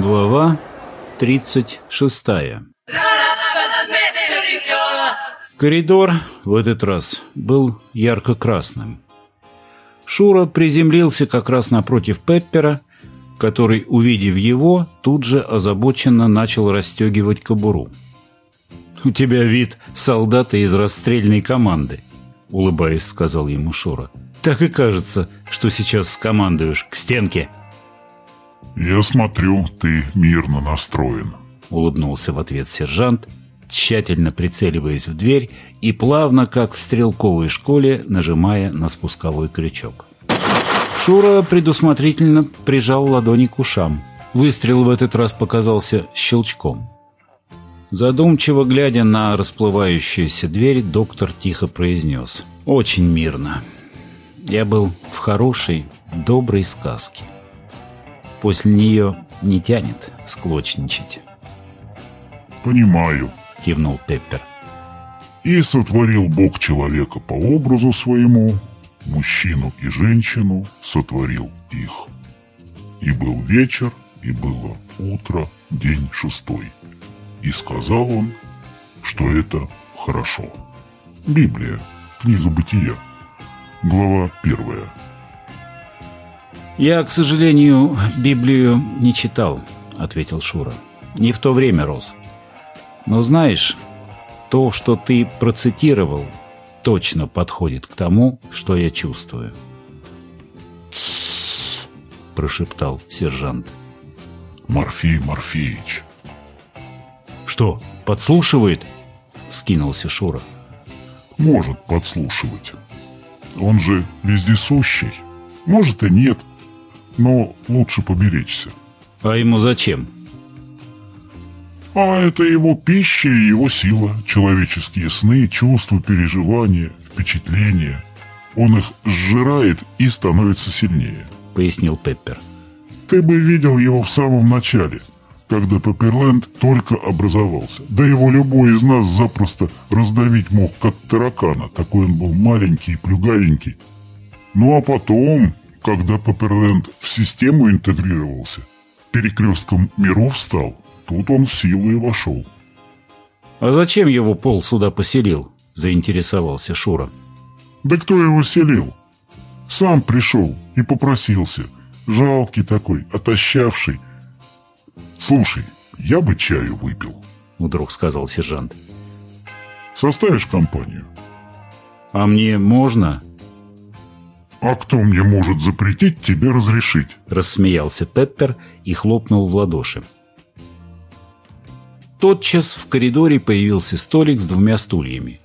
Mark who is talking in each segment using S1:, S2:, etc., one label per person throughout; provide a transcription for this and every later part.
S1: Глава 36 Коридор в этот раз был ярко-красным. Шура приземлился как раз напротив Пеппера, который, увидев его, тут же озабоченно начал расстегивать кобуру. «У тебя вид солдата из расстрельной команды», — улыбаясь, сказал ему Шура. «Так и кажется, что сейчас скомандуешь к стенке».
S2: «Я смотрю, ты мирно настроен», —
S1: улыбнулся в ответ сержант, тщательно прицеливаясь в дверь и плавно, как в стрелковой школе, нажимая на спусковой крючок. Шура предусмотрительно прижал ладони к ушам. Выстрел в этот раз показался щелчком. Задумчиво глядя на расплывающуюся дверь, доктор тихо произнес. «Очень мирно. Я был в хорошей, доброй сказке. После нее не тянет склочничать».
S2: «Понимаю», —
S1: кивнул Пеппер.
S2: «И сотворил Бог человека по образу своему, мужчину и женщину сотворил их. И был вечер, и было утро, день шестой». И сказал он, что это хорошо. Библия, книга Бытия, глава первая.
S1: «Я, к сожалению, Библию не читал», — ответил Шура. «Не в то время рос. Но знаешь, то, что ты процитировал, точно подходит к тому, что я чувствую».
S2: «Тссс», —
S1: прошептал сержант.
S2: «Морфей Морфеич,
S1: «Что, подслушивает?» — вскинулся Шура.
S2: «Может подслушивать. Он же вездесущий. Может и нет, но лучше поберечься».
S1: «А ему зачем?»
S2: «А это его пища и его сила, человеческие сны, чувства, переживания, впечатления. Он их сжирает и становится сильнее», —
S1: пояснил Пеппер.
S2: «Ты бы видел его в самом начале» когда Пепперленд только образовался. Да его любой из нас запросто раздавить мог, как таракана, такой он был маленький и плюгавенький. Ну а потом, когда Пепперленд в систему интегрировался, перекрестком миров стал, тут он в силу и вошел.
S1: «А зачем его Пол сюда поселил?» – заинтересовался Шура.
S2: «Да кто его селил? Сам пришел и попросился. Жалкий такой, отощавший, «Слушай, я бы чаю выпил», —
S1: вдруг сказал сержант.
S2: «Составишь компанию?»
S1: «А мне можно?»
S2: «А кто мне может запретить тебе разрешить?»
S1: Рассмеялся Пеппер и хлопнул в ладоши. Тотчас в коридоре появился столик с двумя стульями.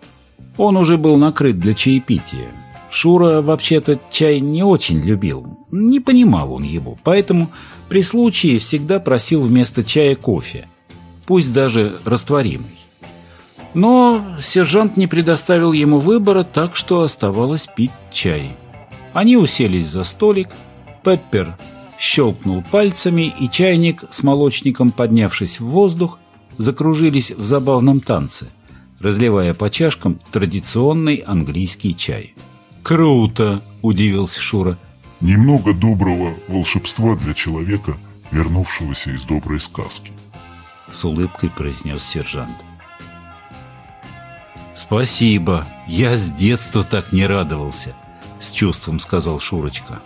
S1: Он уже был накрыт для чаепития. Шура вообще-то чай не очень любил, не понимал он его, поэтому при случае всегда просил вместо чая кофе, пусть даже растворимый. Но сержант не предоставил ему выбора, так что оставалось пить чай. Они уселись за столик, Пеппер щелкнул пальцами, и чайник с молочником, поднявшись в воздух, закружились в забавном танце, разливая по чашкам традиционный английский чай. «Круто!» – удивился Шура.
S2: Немного доброго волшебства для человека, вернувшегося из доброй сказки.
S1: С улыбкой произнес сержант. «Спасибо, я с детства так не радовался», — чувством сказал Шурочка.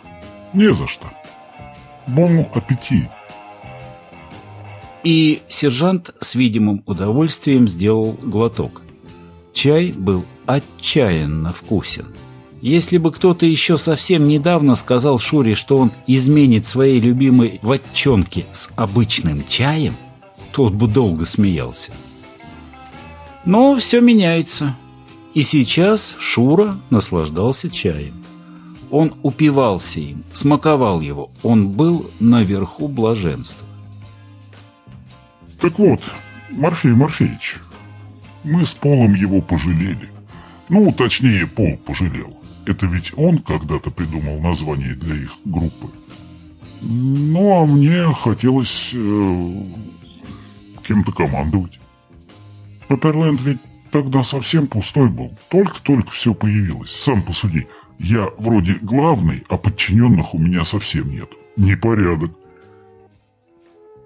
S2: «Не за что. Бон аппетит».
S1: И сержант с видимым удовольствием сделал глоток. Чай был отчаянно вкусен. Если бы кто-то еще совсем недавно сказал Шуре, что он изменит своей любимой ватчонке с обычным чаем, тот бы долго смеялся. Но все меняется. И сейчас Шура наслаждался чаем. Он упивался им, смаковал его. Он был наверху блаженства.
S2: Так вот, Морфей Морфеевич, мы с Полом его пожалели. Ну, точнее, Пол пожалел. Это ведь он когда-то придумал название для их группы. Ну, а мне хотелось э, кем-то командовать. Пепперленд ведь тогда совсем пустой был. Только-только все появилось. Сам посуди. Я вроде главный, а подчиненных у меня совсем нет. Непорядок.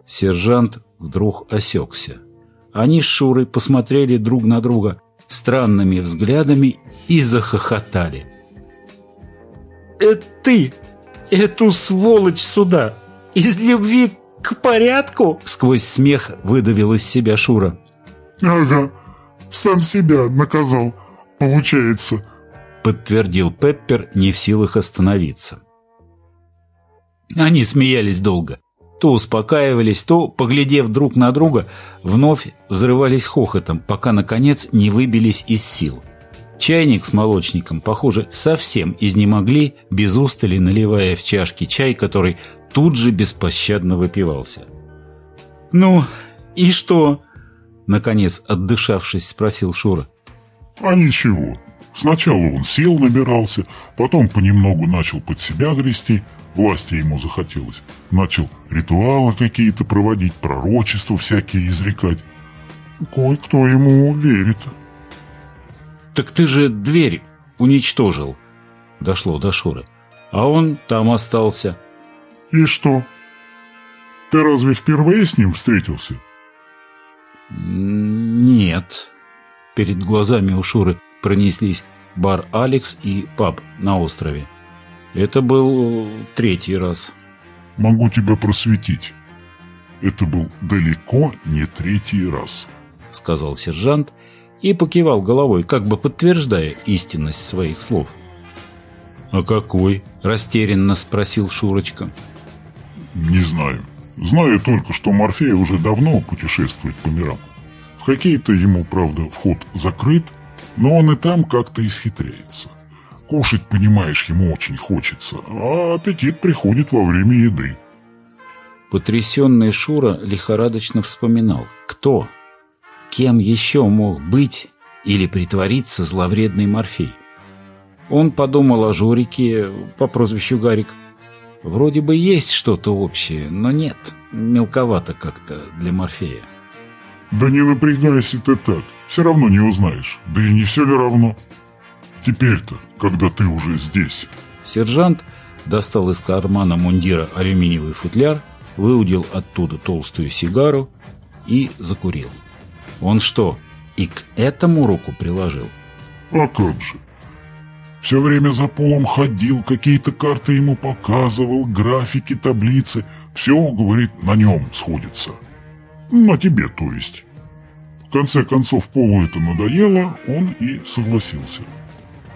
S1: Сержант вдруг осекся. Они с Шурой посмотрели друг на друга странными взглядами и захохотали.
S3: «Это ты! Эту сволочь сюда! Из любви к порядку?»
S1: Сквозь смех выдавил из себя Шура.
S2: «Ага, сам себя наказал, получается»,
S1: подтвердил Пеппер, не в силах остановиться. Они смеялись долго. То успокаивались, то, поглядев друг на друга, вновь взрывались хохотом, пока, наконец, не выбились из сил. Чайник с молочником, похоже, совсем изнемогли, без устали наливая в чашки чай, который тут же беспощадно выпивался.
S3: «Ну, и что?»
S1: Наконец, отдышавшись, спросил Шура.
S2: «А ничего. Сначала он сел, набирался, потом понемногу начал под себя грести, власти ему захотелось. Начал ритуалы какие-то проводить, пророчества всякие изрекать. Кое-кто ему верит».
S1: «Так ты же дверь уничтожил», — дошло до Шуры. «А он там остался».
S2: «И что? Ты разве впервые с ним встретился?»
S1: «Нет». Перед глазами у Шуры пронеслись бар «Алекс» и паб на острове. Это был третий раз.
S2: «Могу тебя просветить. Это был далеко не третий раз», —
S1: сказал сержант и покивал головой, как бы подтверждая истинность своих слов. «А какой?» – растерянно спросил Шурочка.
S2: «Не знаю. Знаю только, что Морфей уже давно путешествует по мирам. В какие-то ему, правда, вход закрыт, но он и там как-то исхитряется. Кушать, понимаешь, ему очень хочется, а аппетит приходит во время еды».
S1: Потрясенный Шура лихорадочно вспоминал, кто Кем еще мог быть или притвориться зловредный Морфей? Он подумал о Жорике по прозвищу Гарик. Вроде бы есть что-то общее, но нет, мелковато как-то для Морфея.
S2: Да не напрягайся ты так, все равно не узнаешь, да и не все ли равно. Теперь-то, когда ты уже здесь.
S1: Сержант достал из кармана мундира алюминиевый футляр, выудил оттуда толстую сигару и закурил. Он что, и к этому руку приложил?
S2: А как же. Все время за полом ходил, какие-то карты ему показывал, графики, таблицы. Все, говорит, на нем сходится. На тебе, то есть. В конце концов, Полу это надоело, он и согласился.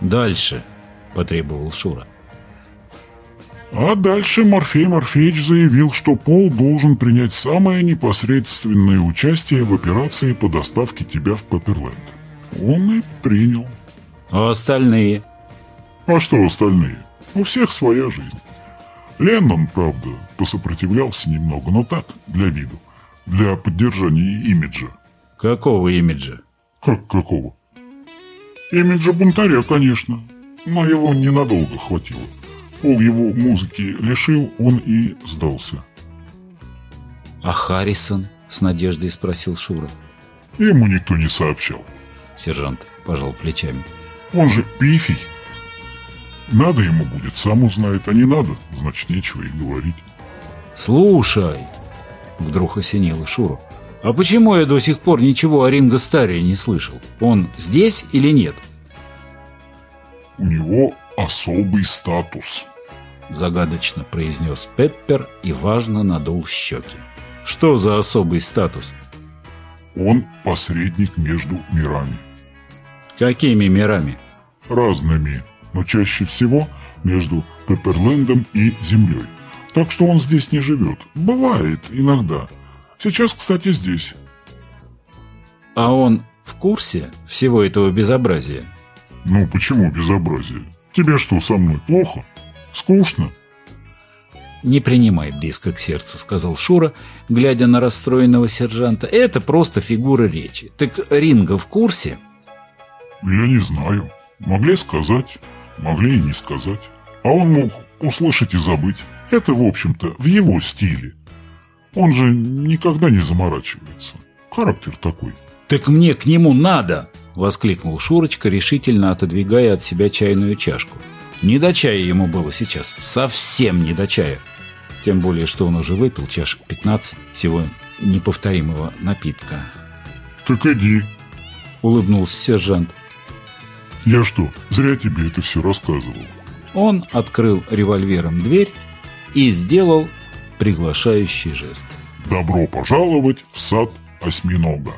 S1: «Дальше», — потребовал Шура.
S2: А дальше Морфей Морфеевич заявил, что Пол должен принять самое непосредственное участие в операции по доставке тебя в Пепперленд. Он и принял.
S1: А остальные?
S2: А что остальные? У всех своя жизнь. Леннон, правда, посопротивлялся немного, но так, для виду. Для поддержания имиджа.
S1: Какого имиджа?
S2: Как какого? Имиджа бунтаря, конечно. Но его ненадолго хватило. Пол его музыки лишил, он и сдался.
S1: «А Харрисон?» – с надеждой спросил Шура.
S2: Ему никто не сообщал.
S1: Сержант пожал плечами.
S2: Он же пифий. Надо ему будет, сам узнает, а не надо, значит, нечего и говорить.
S1: «Слушай!» – вдруг осенило Шуру. «А почему я до сих пор ничего о Ринго Старе не слышал? Он здесь или нет?»
S2: У него особый статус», —
S1: загадочно произнес Пеппер и важно надул щеки. «Что за особый статус?»
S2: «Он посредник между мирами».
S1: «Какими мирами?»
S2: «Разными, но чаще всего между Пепперлендом и Землей. Так что он здесь не живет. Бывает иногда. Сейчас, кстати, здесь».
S1: «А он в курсе всего этого безобразия?»
S2: «Ну, почему безобразие? Тебе что, со мной плохо? Скучно?»
S1: «Не принимай близко к сердцу», — сказал Шура, глядя на расстроенного сержанта. «Это просто фигура речи. Так Ринга в курсе?»
S2: «Я не знаю. Могли сказать, могли и не сказать. А он мог услышать и забыть. Это, в общем-то, в его стиле. Он же никогда не заморачивается. Характер такой».
S1: «Так мне к нему надо!» — воскликнул Шурочка, решительно отодвигая от себя чайную чашку. Не до чая ему было сейчас, совсем не до чая. тем более, что он уже выпил чашек 15 всего неповторимого напитка.
S2: Так иди.
S1: Улыбнулся сержант.
S2: Я что, зря тебе это все рассказывал?
S1: Он открыл револьвером дверь и сделал приглашающий жест.
S2: Добро пожаловать в сад осьминога.